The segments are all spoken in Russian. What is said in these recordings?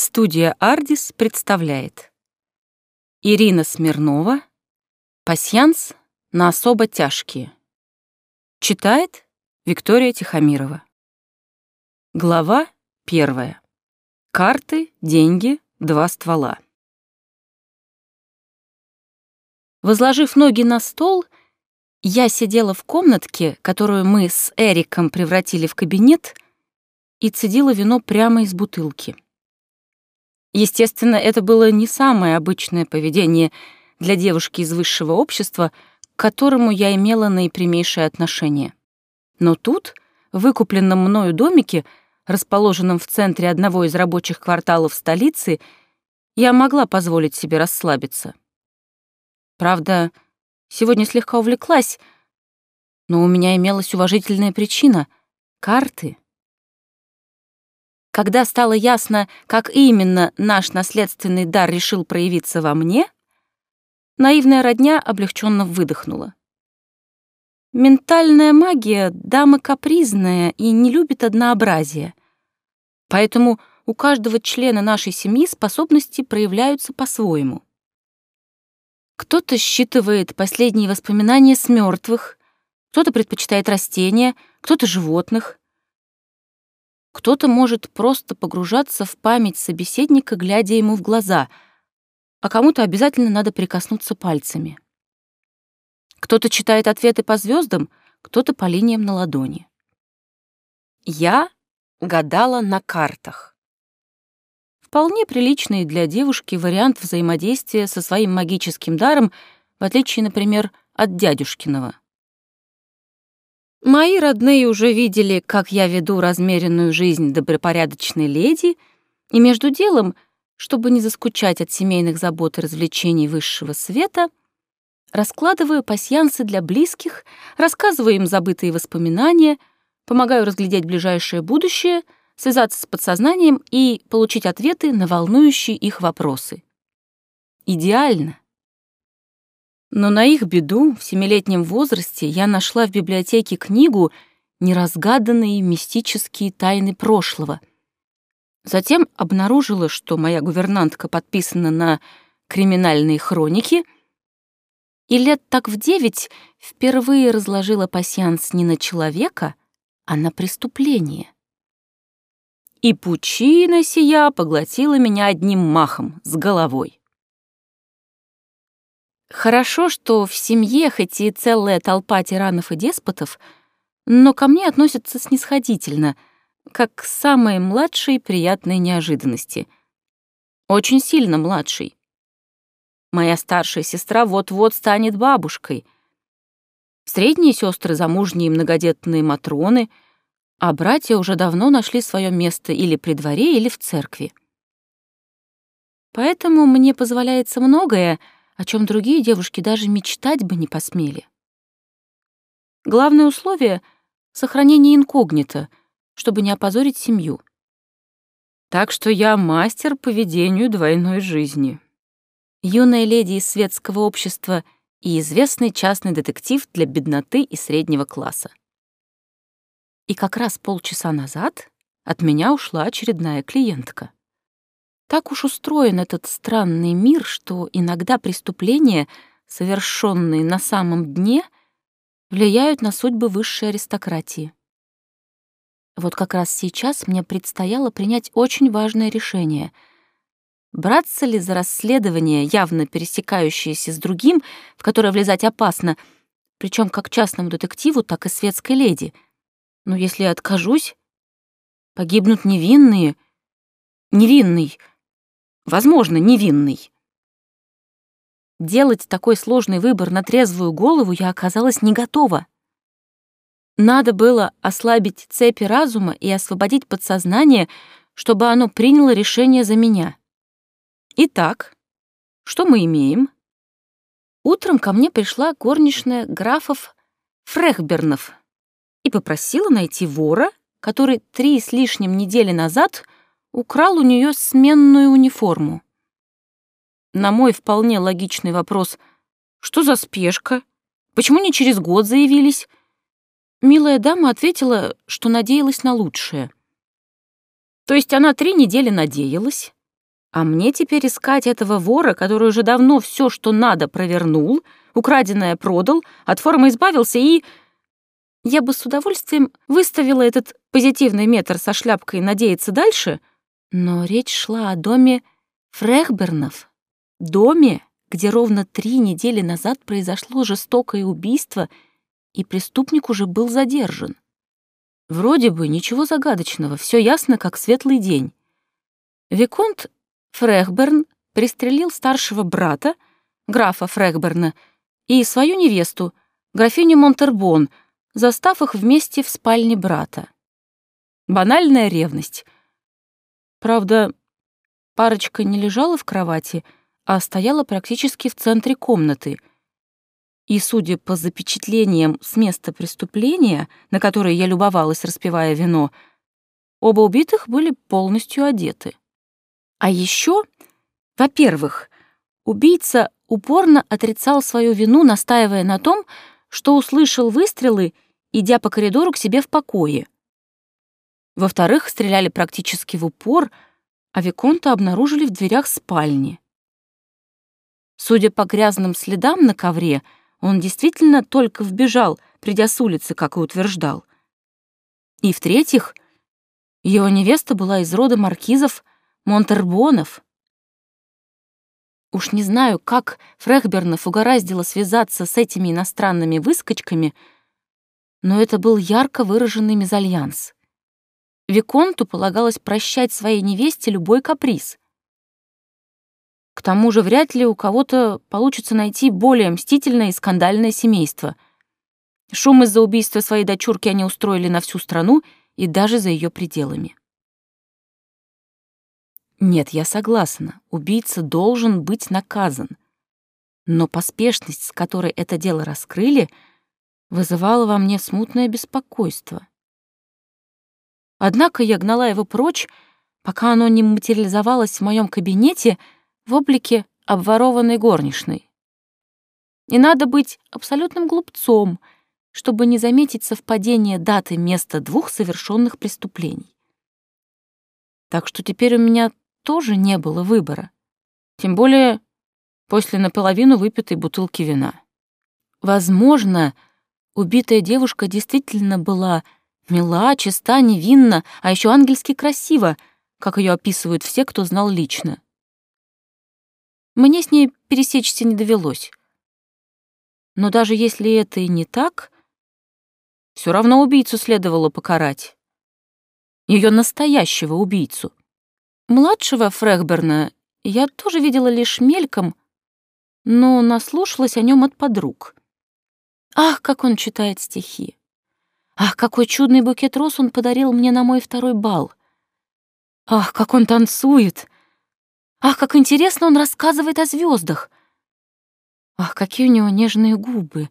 Студия «Ардис» представляет. Ирина Смирнова «Пасьянс на особо тяжкие» Читает Виктория Тихомирова. Глава первая. Карты, деньги, два ствола. Возложив ноги на стол, я сидела в комнатке, которую мы с Эриком превратили в кабинет, и цедила вино прямо из бутылки. Естественно, это было не самое обычное поведение для девушки из высшего общества, к которому я имела наипрямейшее отношение. Но тут, в выкупленном мною домике, расположенном в центре одного из рабочих кварталов столицы, я могла позволить себе расслабиться. Правда, сегодня слегка увлеклась, но у меня имелась уважительная причина — карты — когда стало ясно, как именно наш наследственный дар решил проявиться во мне, наивная родня облегченно выдохнула. Ментальная магия — дама капризная и не любит однообразия. Поэтому у каждого члена нашей семьи способности проявляются по-своему. Кто-то считывает последние воспоминания с мертвых, кто-то предпочитает растения, кто-то животных. Кто-то может просто погружаться в память собеседника, глядя ему в глаза, а кому-то обязательно надо прикоснуться пальцами. Кто-то читает ответы по звездам, кто-то по линиям на ладони. Я гадала на картах. Вполне приличный для девушки вариант взаимодействия со своим магическим даром, в отличие, например, от дядюшкиного. Мои родные уже видели, как я веду размеренную жизнь добропорядочной леди, и между делом, чтобы не заскучать от семейных забот и развлечений высшего света, раскладываю пасьянсы для близких, рассказываю им забытые воспоминания, помогаю разглядеть ближайшее будущее, связаться с подсознанием и получить ответы на волнующие их вопросы. Идеально. Но на их беду в семилетнем возрасте я нашла в библиотеке книгу «Неразгаданные мистические тайны прошлого». Затем обнаружила, что моя гувернантка подписана на «Криминальные хроники», и лет так в девять впервые разложила пасьянс не на человека, а на преступление. И пучина сия поглотила меня одним махом, с головой. Хорошо, что в семье хоть и целая толпа тиранов и деспотов, но ко мне относятся снисходительно, как к самой младшей приятной неожиданности. Очень сильно младшей. Моя старшая сестра вот-вот станет бабушкой. Средние сестры замужние многодетные матроны, а братья уже давно нашли свое место или при дворе, или в церкви. Поэтому мне позволяется многое — о чем другие девушки даже мечтать бы не посмели. Главное условие — сохранение инкогнито, чтобы не опозорить семью. Так что я мастер по ведению двойной жизни. Юная леди из светского общества и известный частный детектив для бедноты и среднего класса. И как раз полчаса назад от меня ушла очередная клиентка. Так уж устроен этот странный мир, что иногда преступления, совершенные на самом дне, влияют на судьбы высшей аристократии. Вот как раз сейчас мне предстояло принять очень важное решение. Браться ли за расследование, явно пересекающееся с другим, в которое влезать опасно, причем как частному детективу, так и светской леди. Но если я откажусь, погибнут невинные. Невинный — возможно, невинный. Делать такой сложный выбор на трезвую голову я оказалась не готова. Надо было ослабить цепи разума и освободить подсознание, чтобы оно приняло решение за меня. Итак, что мы имеем? Утром ко мне пришла горничная графов Фрехбернов и попросила найти вора, который три с лишним недели назад — украл у нее сменную униформу. На мой вполне логичный вопрос «Что за спешка? Почему не через год заявились?» Милая дама ответила, что надеялась на лучшее. То есть она три недели надеялась, А мне теперь искать этого вора, который уже давно все, что надо, провернул, украденное продал, от формы избавился и... Я бы с удовольствием выставила этот позитивный метр со шляпкой надеяться дальше, но речь шла о доме Фрехбернов. Доме, где ровно три недели назад произошло жестокое убийство, и преступник уже был задержан. Вроде бы ничего загадочного, все ясно, как светлый день. Виконт Фрехберн пристрелил старшего брата, графа Фрехберна, и свою невесту, графиню Монтербон, застав их вместе в спальне брата. Банальная ревность. Правда, парочка не лежала в кровати, а стояла практически в центре комнаты. И, судя по запечатлениям с места преступления, на которые я любовалась, распивая вино, оба убитых были полностью одеты. А еще, во-первых, убийца упорно отрицал свою вину, настаивая на том, что услышал выстрелы, идя по коридору к себе в покое. Во-вторых, стреляли практически в упор, а Виконта обнаружили в дверях спальни. Судя по грязным следам на ковре, он действительно только вбежал, придя с улицы, как и утверждал. И в-третьих, его невеста была из рода маркизов Монтербонов. Уж не знаю, как Фрехбернов угораздило связаться с этими иностранными выскочками, но это был ярко выраженный мезальянс. Виконту полагалось прощать своей невесте любой каприз. К тому же вряд ли у кого-то получится найти более мстительное и скандальное семейство. Шум из-за убийства своей дочурки они устроили на всю страну и даже за ее пределами. Нет, я согласна, убийца должен быть наказан. Но поспешность, с которой это дело раскрыли, вызывала во мне смутное беспокойство. Однако я гнала его прочь, пока оно не материализовалось в моем кабинете в облике обворованной горничной. И надо быть абсолютным глупцом, чтобы не заметить совпадение даты места двух совершенных преступлений. Так что теперь у меня тоже не было выбора. Тем более после наполовину выпитой бутылки вина. Возможно, убитая девушка действительно была мила, чиста, невинна, а еще ангельски красива, как ее описывают все, кто знал лично. Мне с ней пересечься не довелось. Но даже если это и не так, все равно убийцу следовало покарать. Ее настоящего убийцу. Младшего Фрехберна я тоже видела лишь мельком, но наслушалась о нем от подруг. Ах, как он читает стихи! Ах, какой чудный букет роз он подарил мне на мой второй бал! Ах, как он танцует! Ах, как интересно он рассказывает о звездах! Ах, какие у него нежные губы!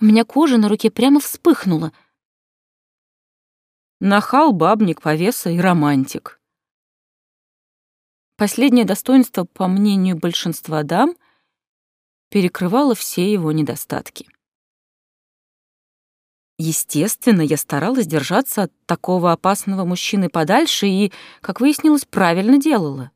У меня кожа на руке прямо вспыхнула. Нахал, бабник, повеса и романтик. Последнее достоинство, по мнению большинства дам, перекрывало все его недостатки. Естественно, я старалась держаться от такого опасного мужчины подальше и, как выяснилось, правильно делала.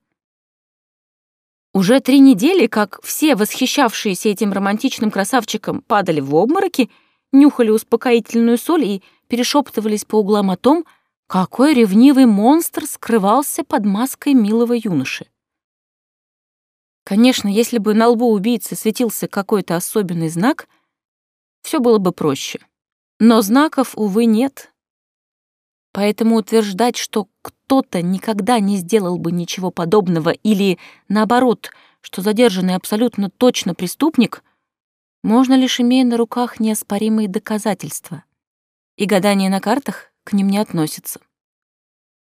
Уже три недели, как все восхищавшиеся этим романтичным красавчиком падали в обмороки, нюхали успокоительную соль и перешептывались по углам о том, какой ревнивый монстр скрывался под маской милого юноши? Конечно, если бы на лбу убийцы светился какой-то особенный знак, все было бы проще. Но знаков, увы, нет. Поэтому утверждать, что кто-то никогда не сделал бы ничего подобного или, наоборот, что задержанный абсолютно точно преступник, можно лишь имея на руках неоспоримые доказательства. И гадание на картах к ним не относится.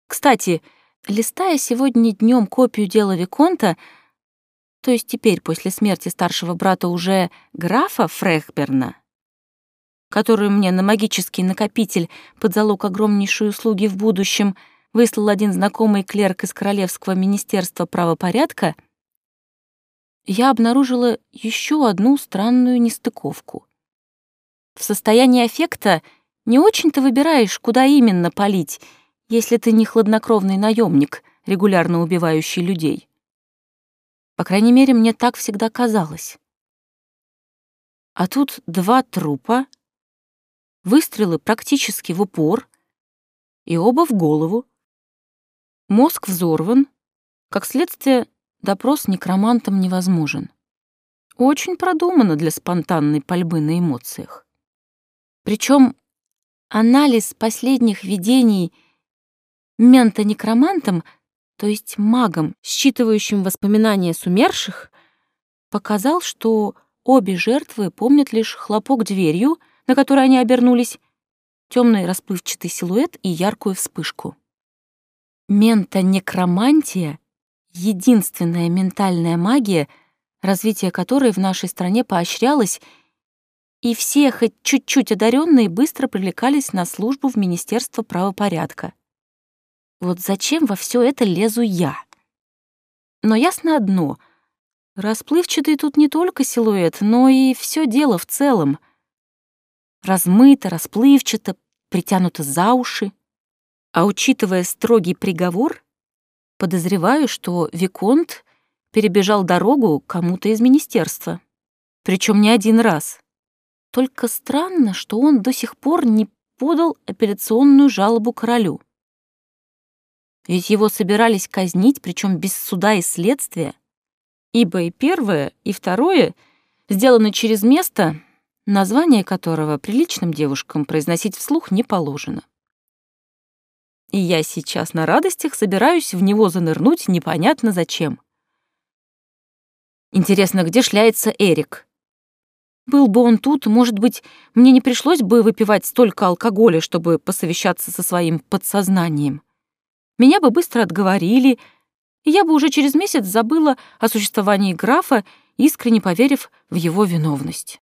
Кстати, листая сегодня днем копию дела Виконта, то есть теперь после смерти старшего брата уже графа Фрехберна, который мне на магический накопитель под залог огромнейшей услуги в будущем выслал один знакомый клерк из Королевского министерства правопорядка, я обнаружила еще одну странную нестыковку. В состоянии аффекта не очень-то выбираешь, куда именно палить, если ты не хладнокровный наемник, регулярно убивающий людей. По крайней мере, мне так всегда казалось. А тут два трупа, выстрелы практически в упор, и оба в голову. Мозг взорван, как следствие, допрос некромантом невозможен. Очень продумано для спонтанной пальбы на эмоциях. Причем анализ последних видений мента-некромантом, то есть магом, считывающим воспоминания сумерших, показал, что обе жертвы помнят лишь хлопок дверью, на которой они обернулись, темный расплывчатый силуэт и яркую вспышку. Мента-некромантия — единственная ментальная магия, развитие которой в нашей стране поощрялось, и все, хоть чуть-чуть одаренные, быстро привлекались на службу в Министерство правопорядка. Вот зачем во все это лезу я? Но ясно одно — расплывчатый тут не только силуэт, но и все дело в целом. Размыто, расплывчато, притянуто за уши. А учитывая строгий приговор, подозреваю, что Виконт перебежал дорогу кому-то из министерства. Причем не один раз. Только странно, что он до сих пор не подал апелляционную жалобу королю. Ведь его собирались казнить, причем без суда и следствия, ибо и первое, и второе сделаны через место, название которого приличным девушкам произносить вслух не положено и я сейчас на радостях собираюсь в него занырнуть непонятно зачем. Интересно, где шляется Эрик? Был бы он тут, может быть, мне не пришлось бы выпивать столько алкоголя, чтобы посовещаться со своим подсознанием. Меня бы быстро отговорили, и я бы уже через месяц забыла о существовании графа, искренне поверив в его виновность.